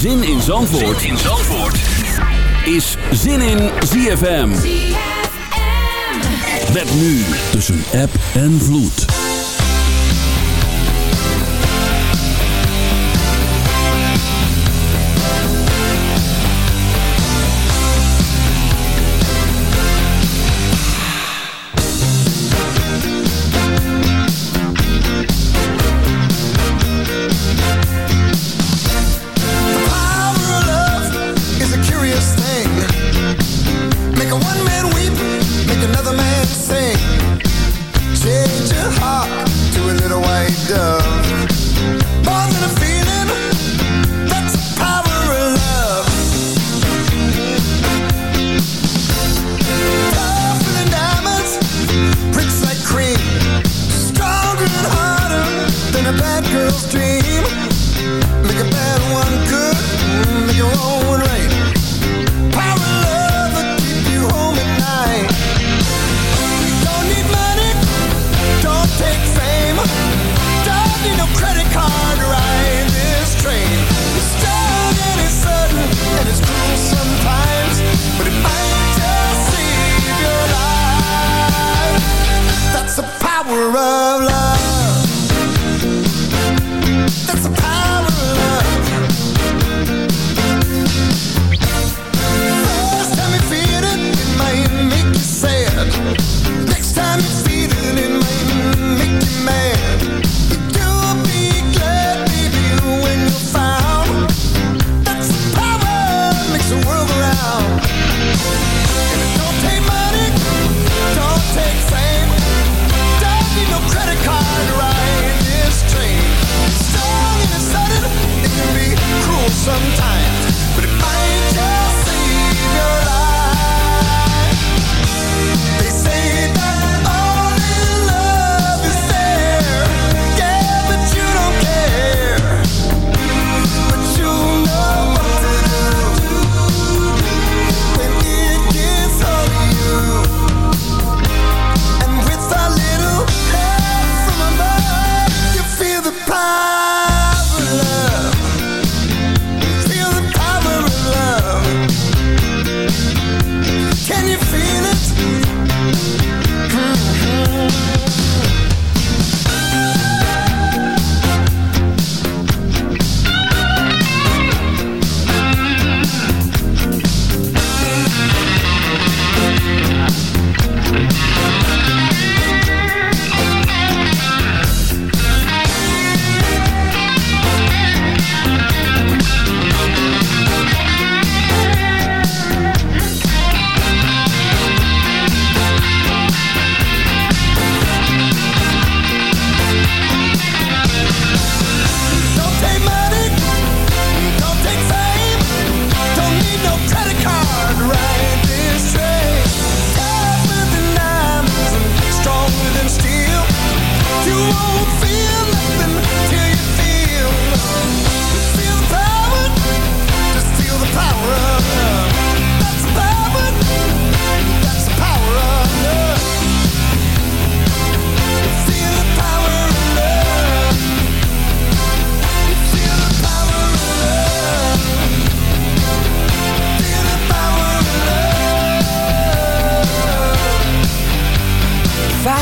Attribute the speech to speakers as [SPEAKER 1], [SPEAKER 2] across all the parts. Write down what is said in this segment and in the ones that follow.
[SPEAKER 1] Zin in Zandvoort, zin in Zandvoort. is Zin in ZFM. Met nu tussen app en vloed.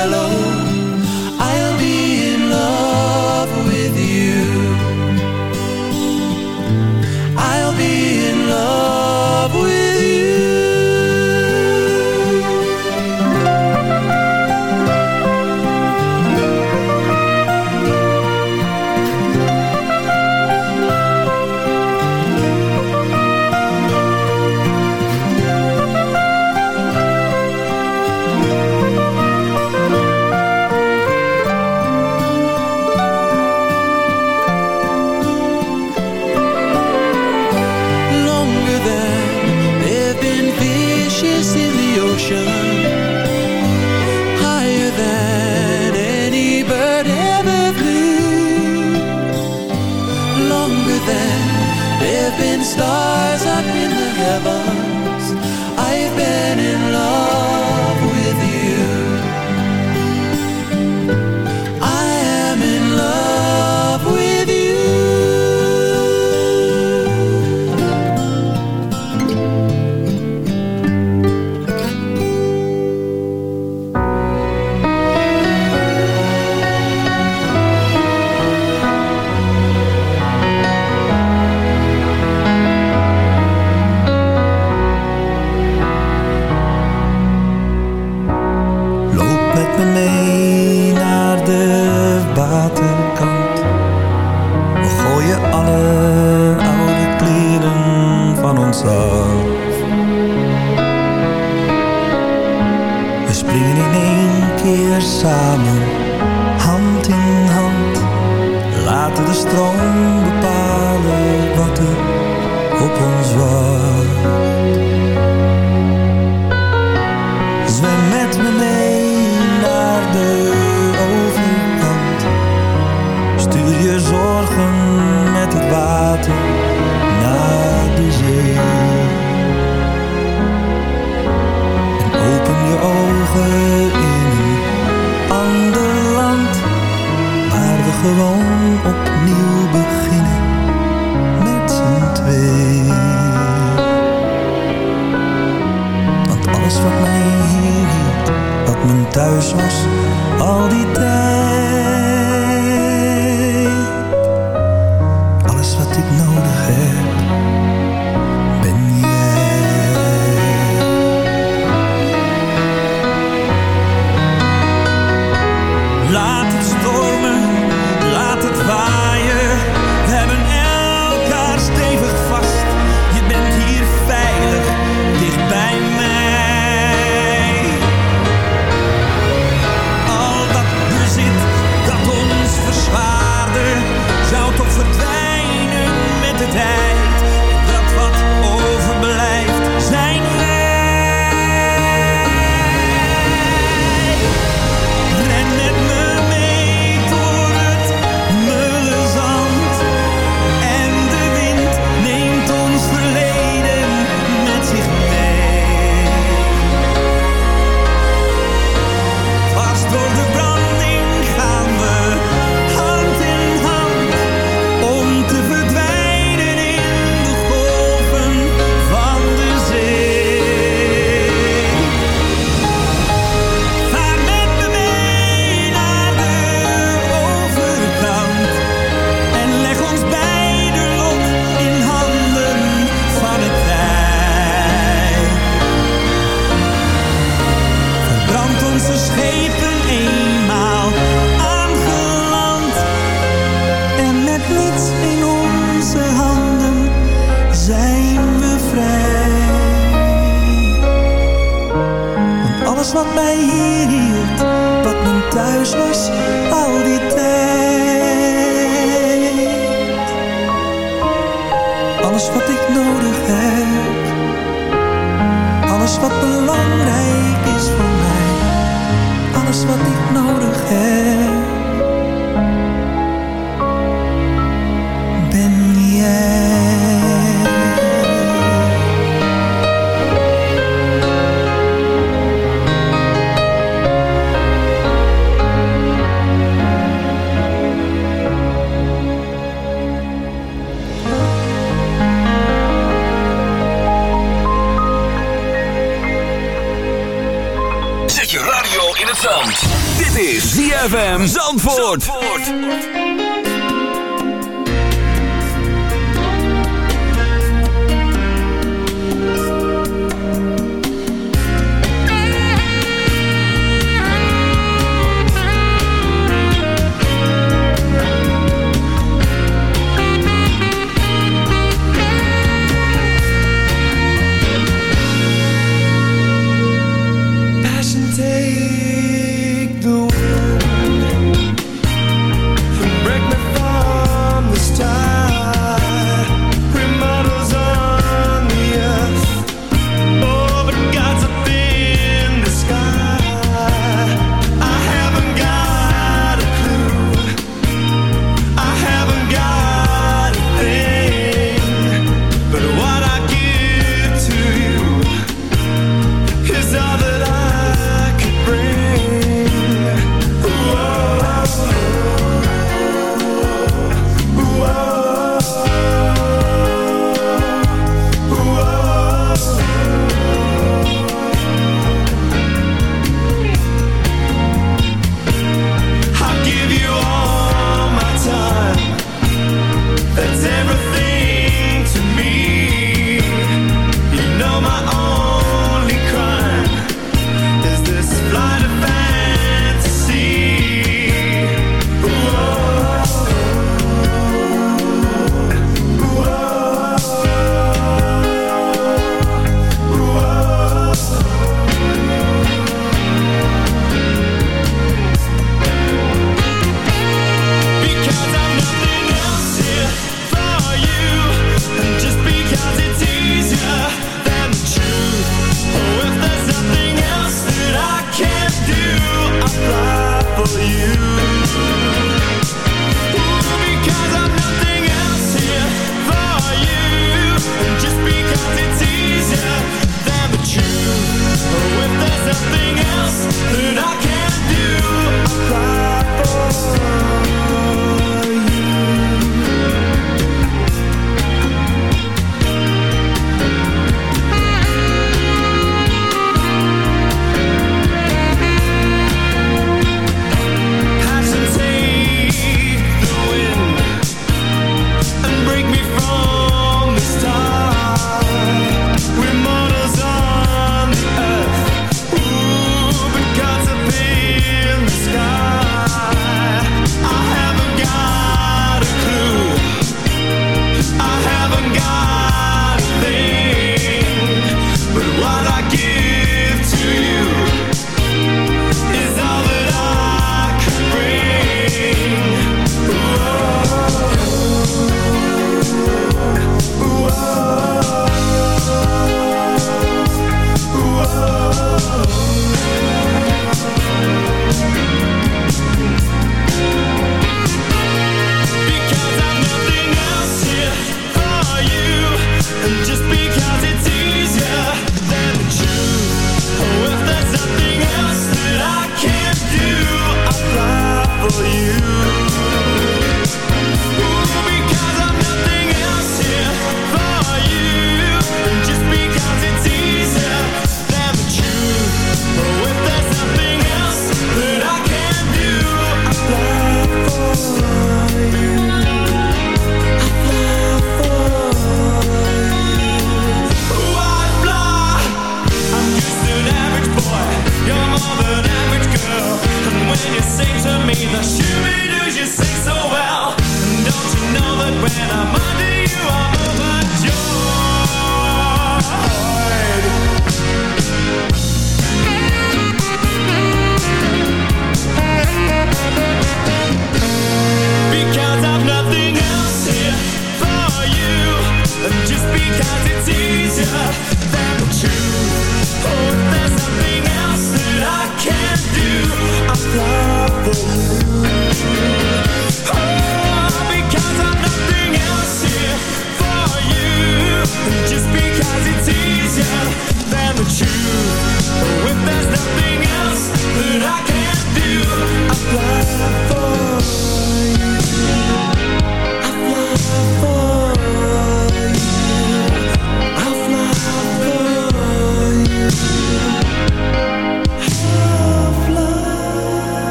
[SPEAKER 2] yellow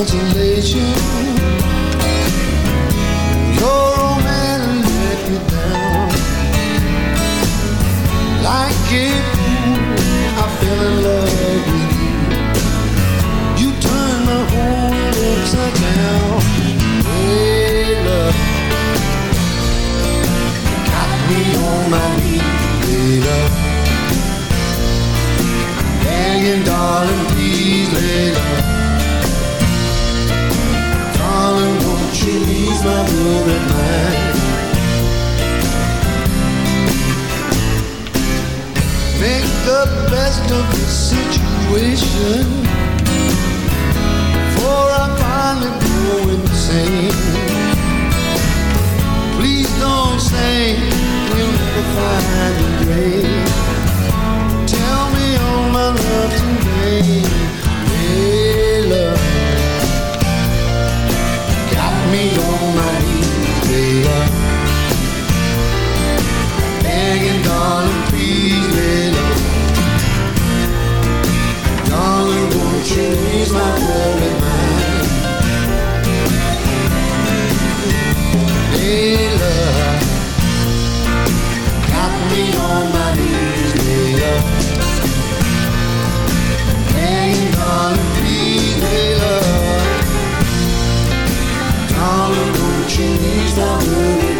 [SPEAKER 3] consolation. Your old man let me down. Like fool, I fell in love with you. You turned my whole world upside down. Hey, love, got me on my knees, hey, love. Begging, darling, Make the best of the situation. I finally go insane. Please don't say we'll never find grave Tell me all my love today love. Got me on my Begging, darling, please, baby. Darling, won't you ease my worried mind? Love, got me on my knees, baby. Begging, darling, please, baby. Darling, won't you ease my worried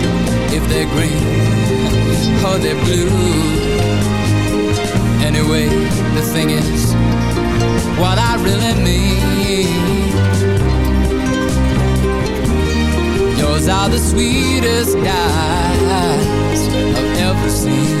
[SPEAKER 4] If they're green or they're blue. Anyway, the thing is What I really mean Yours are the sweetest eyes I've ever seen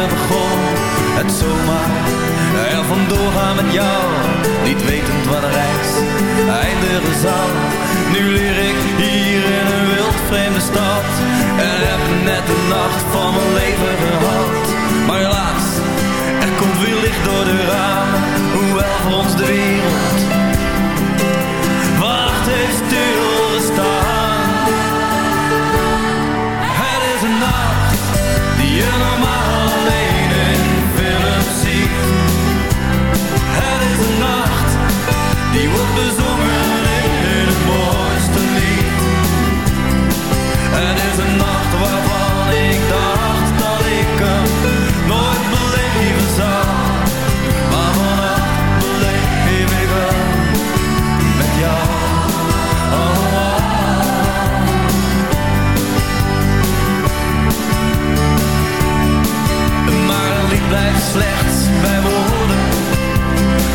[SPEAKER 5] Het zomaar. Er vandoor met jou Niet wetend wat een reis Eindigen zal Nu leer ik hier in een wild vreemde stad. En heb net de nacht van mijn leven gehad. Maar helaas Er komt weer licht door de ramen. Hoewel voor ons de wereld is een nacht waarvan ik dacht dat ik hem nooit beleven zou. Maar vannacht beleef ik hem met jou. Maar een lied blijft slechts bij woorden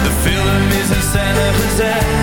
[SPEAKER 5] De film is in scène gezet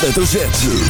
[SPEAKER 1] hoofdletter Z.